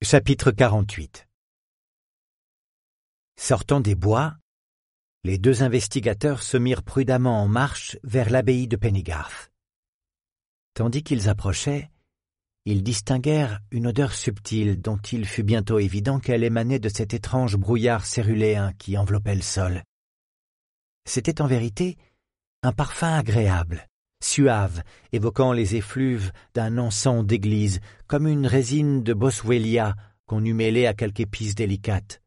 Chapitre 48 Sortant des bois, les deux investigateurs se mirent prudemment en marche vers l'abbaye de Pennygarth. Tandis qu'ils approchaient, ils distinguèrent une odeur subtile dont il fut bientôt évident qu'elle émanait de cet étrange brouillard céruléen qui enveloppait le sol. C'était en vérité un parfum agréable, suave, évoquant les effluves d'un encens d'église, comme une résine de boswellia qu'on eût mêlée à quelque épice délicate.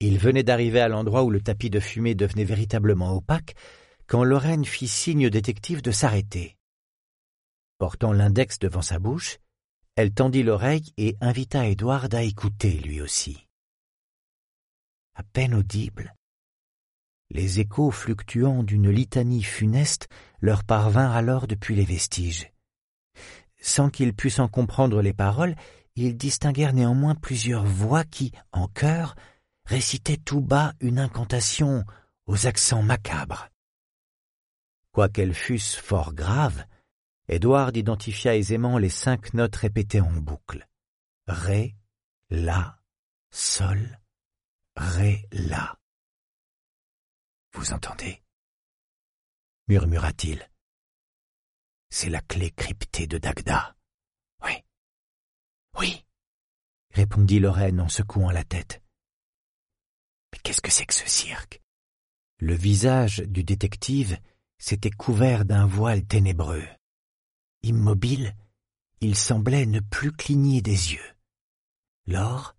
Il venait d'arriver à l'endroit où le tapis de fumée devenait véritablement opaque, quand Lorraine fit signe au détective de s'arrêter. Portant l'index devant sa bouche, elle tendit l'oreille et invita Edward à écouter lui aussi. À peine audible, les échos fluctuants d'une litanie funeste leur parvinrent alors depuis les vestiges. Sans qu'ils puissent en comprendre les paroles, ils distinguèrent néanmoins plusieurs voix qui, en chœur, récitaient tout bas une incantation aux accents macabres. Quoiqu'elles fussent fort graves, Édouard identifia aisément les cinq notes répétées en boucle. Ré, La, Sol, Ré, La. Vous entendez? murmura-t-il. C'est la clé cryptée de Dagda. Oui. Oui, répondit Lorraine en secouant la tête. Mais qu'est-ce que c'est que ce cirque? Le visage du détective s'était couvert d'un voile ténébreux. Immobile, il semblait ne plus cligner des yeux. Lors,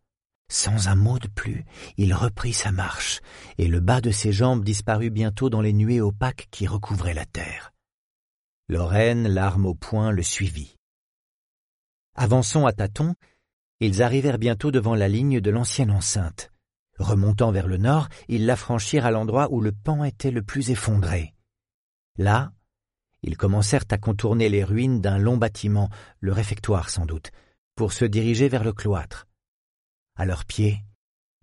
sans un mot de plus, il reprit sa marche, et le bas de ses jambes disparut bientôt dans les nuées opaques qui recouvraient la terre. Lorraine, l'arme au poing, le suivit. Avançant à tâtons, ils arrivèrent bientôt devant la ligne de l'ancienne enceinte. Remontant vers le nord, ils la franchirent à l'endroit où le pan était le plus effondré. Là, ils commencèrent à contourner les ruines d'un long bâtiment, le réfectoire sans doute, pour se diriger vers le cloître. À leurs pieds,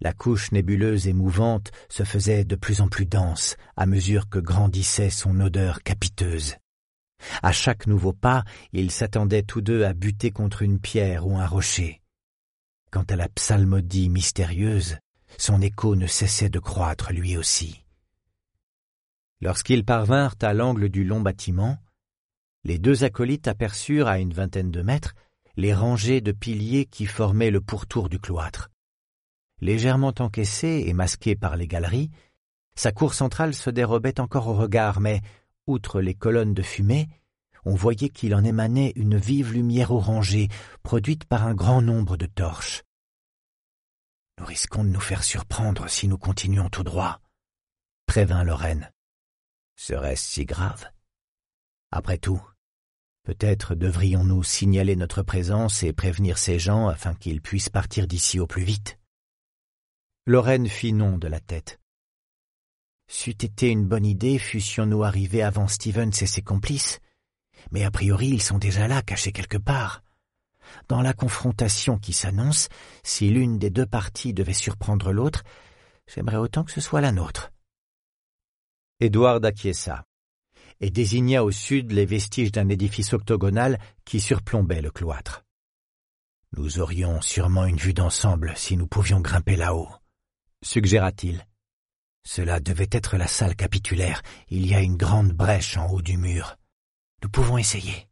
la couche nébuleuse et mouvante se faisait de plus en plus dense à mesure que grandissait son odeur capiteuse. À chaque nouveau pas, ils s'attendaient tous deux à buter contre une pierre ou un rocher. Quant à la psalmodie mystérieuse, son écho ne cessait de croître lui aussi. Lorsqu'ils parvinrent à l'angle du long bâtiment, les deux acolytes aperçurent à une vingtaine de mètres les rangées de piliers qui formaient le pourtour du cloître. Légèrement encaissé et masqué par les galeries, sa cour centrale se dérobait encore au regard, mais, outre les colonnes de fumée, on voyait qu'il en émanait une vive lumière orangée, produite par un grand nombre de torches. Nous risquons de nous faire surprendre si nous continuons tout droit, prévint Lorraine. Serait-ce si grave? Après tout, Peut-être devrions-nous signaler notre présence et prévenir ces gens afin qu'ils puissent partir d'ici au plus vite. Lorraine fit non de la tête. C'eût été une bonne idée fussions-nous arrivés avant Stevens et ses complices, mais a priori ils sont déjà là, cachés quelque part. Dans la confrontation qui s'annonce, si l'une des deux parties devait surprendre l'autre, j'aimerais autant que ce soit la nôtre. Édouard acquiesça et désigna au sud les vestiges d'un édifice octogonal qui surplombait le cloître. Nous aurions sûrement une vue d'ensemble si nous pouvions grimper là-haut, suggéra-t-il. Cela devait être la salle capitulaire. Il y a une grande brèche en haut du mur. Nous pouvons essayer,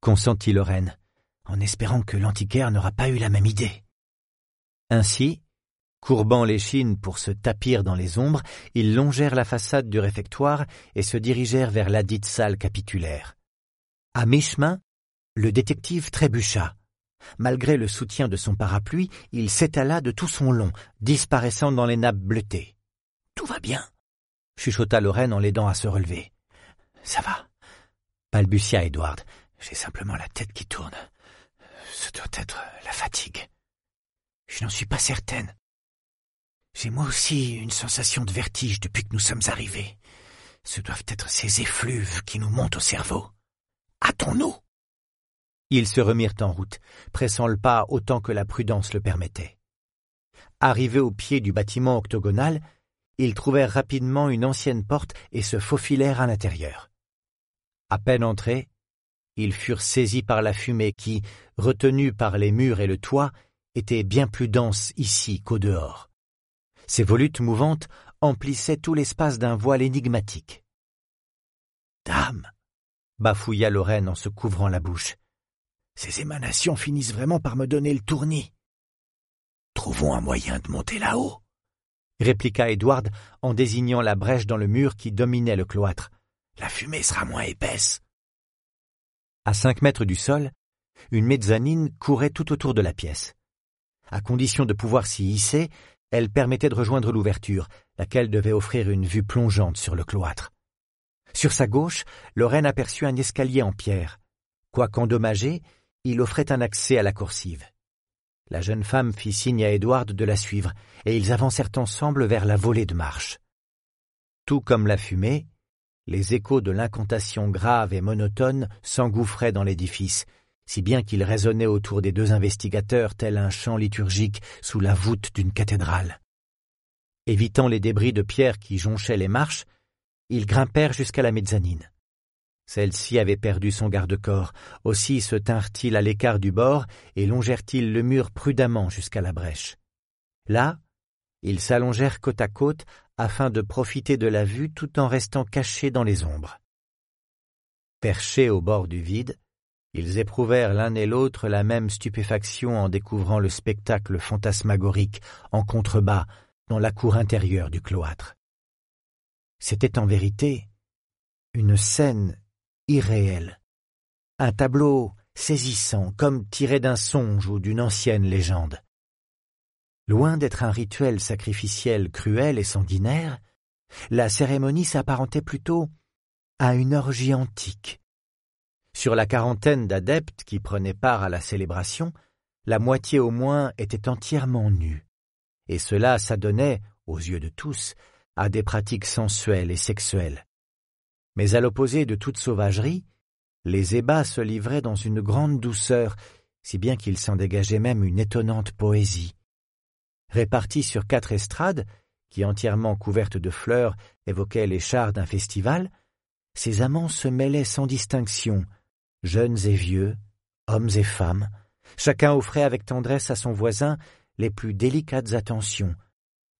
consentit Lorraine, en espérant que l'antiquaire n'aura pas eu la même idée. Ainsi, Courbant l'échine pour se tapir dans les ombres, ils longèrent la façade du réfectoire et se dirigèrent vers la dite salle capitulaire. À mi-chemin, le détective trébucha. Malgré le soutien de son parapluie, il s'étala de tout son long, disparaissant dans les nappes bleutées. Tout va bien, chuchota Lorraine en l'aidant à se relever. Ça va, balbutia Edward. J'ai simplement la tête qui tourne. Ce doit être la fatigue. Je n'en suis pas certaine. J'ai moi aussi une sensation de vertige depuis que nous sommes arrivés. Ce doivent être ces effluves qui nous montent au cerveau. Hâtons-nous. Ils se remirent en route, pressant le pas autant que la prudence le permettait. Arrivés au pied du bâtiment octogonal, ils trouvèrent rapidement une ancienne porte et se faufilèrent à l'intérieur. À peine entrés, ils furent saisis par la fumée qui, retenue par les murs et le toit, était bien plus dense ici qu'au dehors. Ses volutes mouvantes emplissaient tout l'espace d'un voile énigmatique. Dame, bafouilla Lorraine en se couvrant la bouche. Ces émanations finissent vraiment par me donner le tournis. Trouvons un moyen de monter là-haut, répliqua Edward en désignant la brèche dans le mur qui dominait le cloître. La fumée sera moins épaisse. À cinq mètres du sol, une mezzanine courait tout autour de la pièce. À condition de pouvoir s'y hisser, elle permettait de rejoindre l'ouverture, laquelle devait offrir une vue plongeante sur le cloître. Sur sa gauche, Lorraine aperçut un escalier en pierre. Quoiqu'endommagé, il offrait un accès à la coursive. La jeune femme fit signe à Edward de la suivre, et ils avancèrent ensemble vers la volée de marche. Tout comme la fumée, les échos de l'incantation grave et monotone s'engouffraient dans l'édifice, si bien qu'il résonnait autour des deux investigateurs tel un chant liturgique sous la voûte d'une cathédrale. Évitant les débris de pierre qui jonchaient les marches, ils grimpèrent jusqu'à la mezzanine. Celle-ci avait perdu son garde-corps, aussi se tinrent-ils à l'écart du bord et longèrent-ils le mur prudemment jusqu'à la brèche. Là, ils s'allongèrent côte à côte afin de profiter de la vue tout en restant cachés dans les ombres. Perchés au bord du vide, ils éprouvèrent l'un et l'autre la même stupéfaction en découvrant le spectacle fantasmagorique en contrebas dans la cour intérieure du cloître. C'était en vérité une scène irréel, un tableau saisissant comme tiré d'un songe ou d'une ancienne légende. Loin d'être un rituel sacrificiel cruel et sanguinaire, la cérémonie s'apparentait plutôt à une orgie antique. Sur la quarantaine d'adeptes qui prenaient part à la célébration, la moitié au moins était entièrement nue, et cela s'adonnait, aux yeux de tous, à des pratiques sensuelles et sexuelles. Mais à l'opposé de toute sauvagerie, les ébats se livraient dans une grande douceur, si bien qu'il s'en dégageait même une étonnante poésie. Répartis sur quatre estrades, qui entièrement couvertes de fleurs évoquaient les chars d'un festival, ces amants se mêlaient sans distinction, jeunes et vieux, hommes et femmes, chacun offrait avec tendresse à son voisin les plus délicates attentions,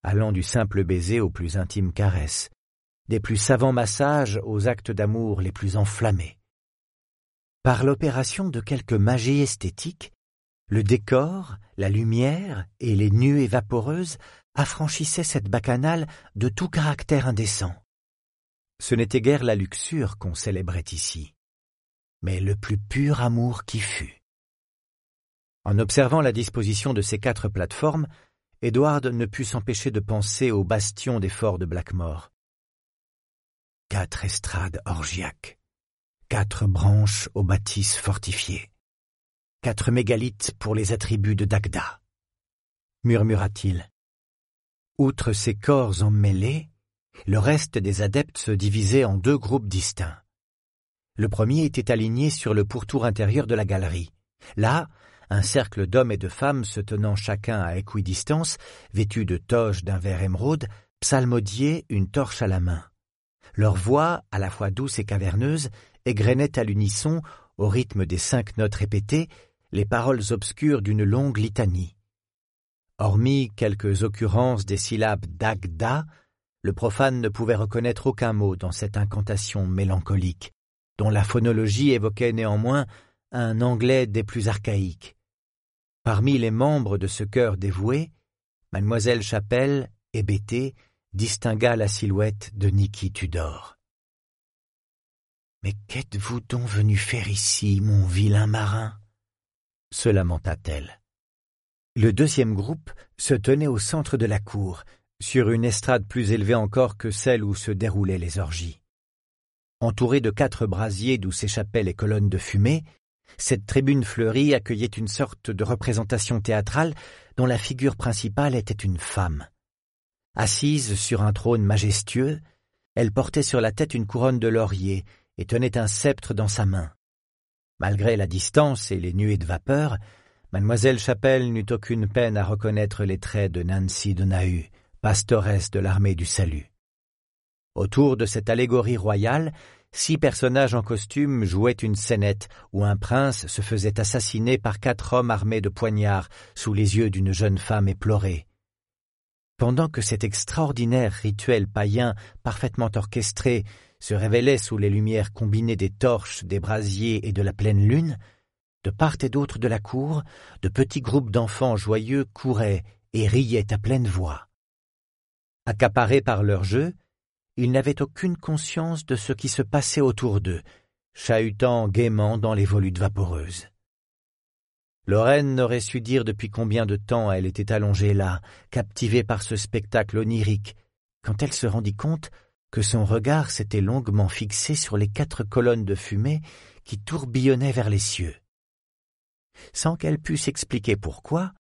allant du simple baiser aux plus intimes caresses, des plus savants massages aux actes d'amour les plus enflammés. Par l'opération de quelque magie esthétique, le décor, la lumière et les nuées vaporeuses affranchissaient cette bacchanale de tout caractère indécent. Ce n'était guère la luxure qu'on célébrait ici, mais le plus pur amour qui fut. En observant la disposition de ces quatre plateformes, Edward ne put s'empêcher de penser au bastion des forts de Blackmore quatre estrades orgiaques, quatre branches aux bâtisses fortifiées, quatre mégalithes pour les attributs de Dagda, murmura-t-il. Outre ces corps emmêlés, le reste des adeptes se divisait en deux groupes distincts. Le premier était aligné sur le pourtour intérieur de la galerie. Là, un cercle d'hommes et de femmes se tenant chacun à équidistance, vêtus de toges d'un vert émeraude, psalmodiaient une torche à la main. Leur voix, à la fois douce et caverneuse, égrenait à l'unisson, au rythme des cinq notes répétées, les paroles obscures d'une longue litanie. Hormis quelques occurrences des syllabes d'Agda, le profane ne pouvait reconnaître aucun mot dans cette incantation mélancolique, dont la phonologie évoquait néanmoins un anglais des plus archaïques. Parmi les membres de ce chœur dévoué, mademoiselle Chapelle, hébétée, distingua la silhouette de Niki Tudor. Mais qu'êtes-vous donc venu faire ici, mon vilain marin? se lamenta-t-elle. Le deuxième groupe se tenait au centre de la cour, sur une estrade plus élevée encore que celle où se déroulaient les orgies. Entourée de quatre brasiers d'où s'échappaient les colonnes de fumée, cette tribune fleurie accueillait une sorte de représentation théâtrale dont la figure principale était une femme. Assise sur un trône majestueux, elle portait sur la tête une couronne de laurier et tenait un sceptre dans sa main. Malgré la distance et les nuées de vapeur, mademoiselle Chapelle n'eut aucune peine à reconnaître les traits de Nancy de Nahu, pastoresse de l'armée du salut. Autour de cette allégorie royale six personnages en costume jouaient une scénette où un prince se faisait assassiner par quatre hommes armés de poignards sous les yeux d'une jeune femme éplorée. Pendant que cet extraordinaire rituel païen parfaitement orchestré se révélait sous les lumières combinées des torches, des brasiers et de la pleine lune, de part et d'autre de la cour, de petits groupes d'enfants joyeux couraient et riaient à pleine voix. Accaparés par leur jeu, ils n'avaient aucune conscience de ce qui se passait autour d'eux, chahutant gaiement dans les volutes vaporeuses. Lorraine n'aurait su dire depuis combien de temps elle était allongée là, captivée par ce spectacle onirique, quand elle se rendit compte que son regard s'était longuement fixé sur les quatre colonnes de fumée qui tourbillonnaient vers les cieux. Sans qu'elle pût s'expliquer pourquoi,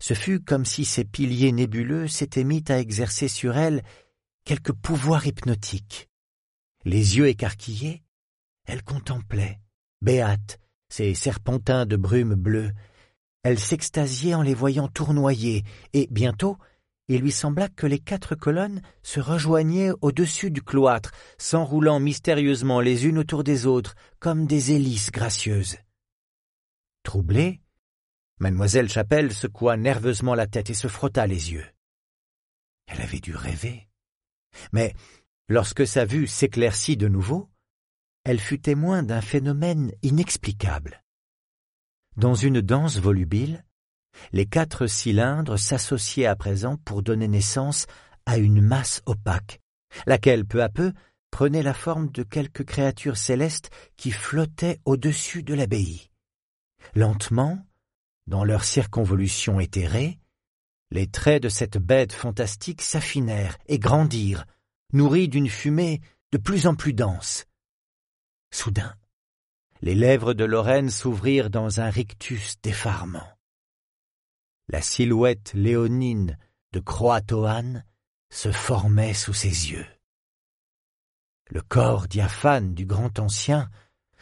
ce fut comme si ces piliers nébuleux s'étaient mis à exercer sur elle quelque pouvoir hypnotique. Les yeux écarquillés, elle contemplait, béate, ces serpentins de brume bleue. Elle s'extasiait en les voyant tournoyer, et bientôt il lui sembla que les quatre colonnes se rejoignaient au-dessus du cloître, s'enroulant mystérieusement les unes autour des autres, comme des hélices gracieuses. Troublée, mademoiselle Chapelle secoua nerveusement la tête et se frotta les yeux. Elle avait dû rêver. Mais lorsque sa vue s'éclaircit de nouveau, elle fut témoin d'un phénomène inexplicable. Dans une danse volubile, les quatre cylindres s'associaient à présent pour donner naissance à une masse opaque, laquelle peu à peu prenait la forme de quelques créatures célestes qui flottaient au-dessus de l'abbaye. Lentement, dans leur circonvolution éthérée, les traits de cette bête fantastique s'affinèrent et grandirent, nourris d'une fumée de plus en plus dense. Soudain, les lèvres de Lorraine s'ouvrirent dans un rictus d'effarement. La silhouette léonine de Croatoan se formait sous ses yeux. Le corps diaphane du grand ancien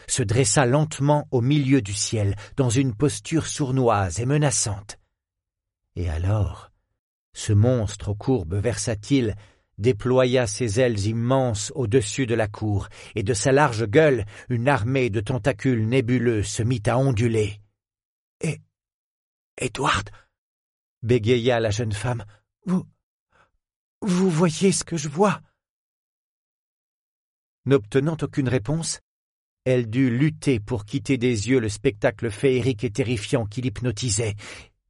se dressa lentement au milieu du ciel, dans une posture sournoise et menaçante. Et alors, ce monstre aux courbes versatiles déploya ses ailes immenses au-dessus de la cour, et de sa large gueule une armée de tentacules nébuleux se mit à onduler. Et. Edward bégaya la jeune femme. Vous. Vous voyez ce que je vois? N'obtenant aucune réponse, elle dut lutter pour quitter des yeux le spectacle féerique et terrifiant qui l'hypnotisait,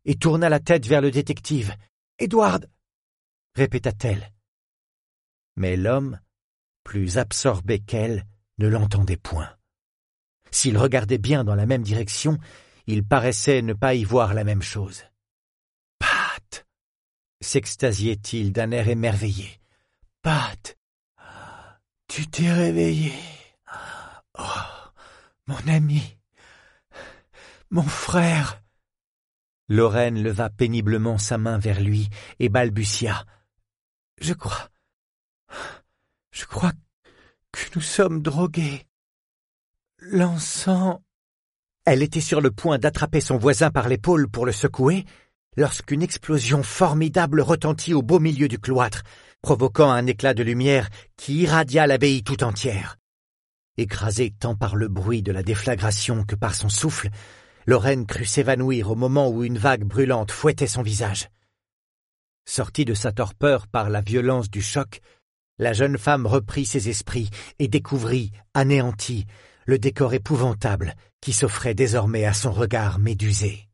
et tourna la tête vers le détective. Edward répéta-t-elle. Mais l'homme, plus absorbé qu'elle, ne l'entendait point. S'il regardait bien dans la même direction, il paraissait ne pas y voir la même chose. Pat s'extasiait-il d'un air émerveillé. Pat, tu t'es réveillé. Oh, mon ami, mon frère. Lorraine leva péniblement sa main vers lui et balbutia. Je crois. Je crois que nous sommes drogués. L'encens. Elle était sur le point d'attraper son voisin par l'épaule pour le secouer, lorsqu'une explosion formidable retentit au beau milieu du cloître, provoquant un éclat de lumière qui irradia l'abbaye tout entière. Écrasée tant par le bruit de la déflagration que par son souffle, Lorraine crut s'évanouir au moment où une vague brûlante fouettait son visage. Sortie de sa torpeur par la violence du choc, la jeune femme reprit ses esprits et découvrit, anéantie, le décor épouvantable qui s'offrait désormais à son regard médusé.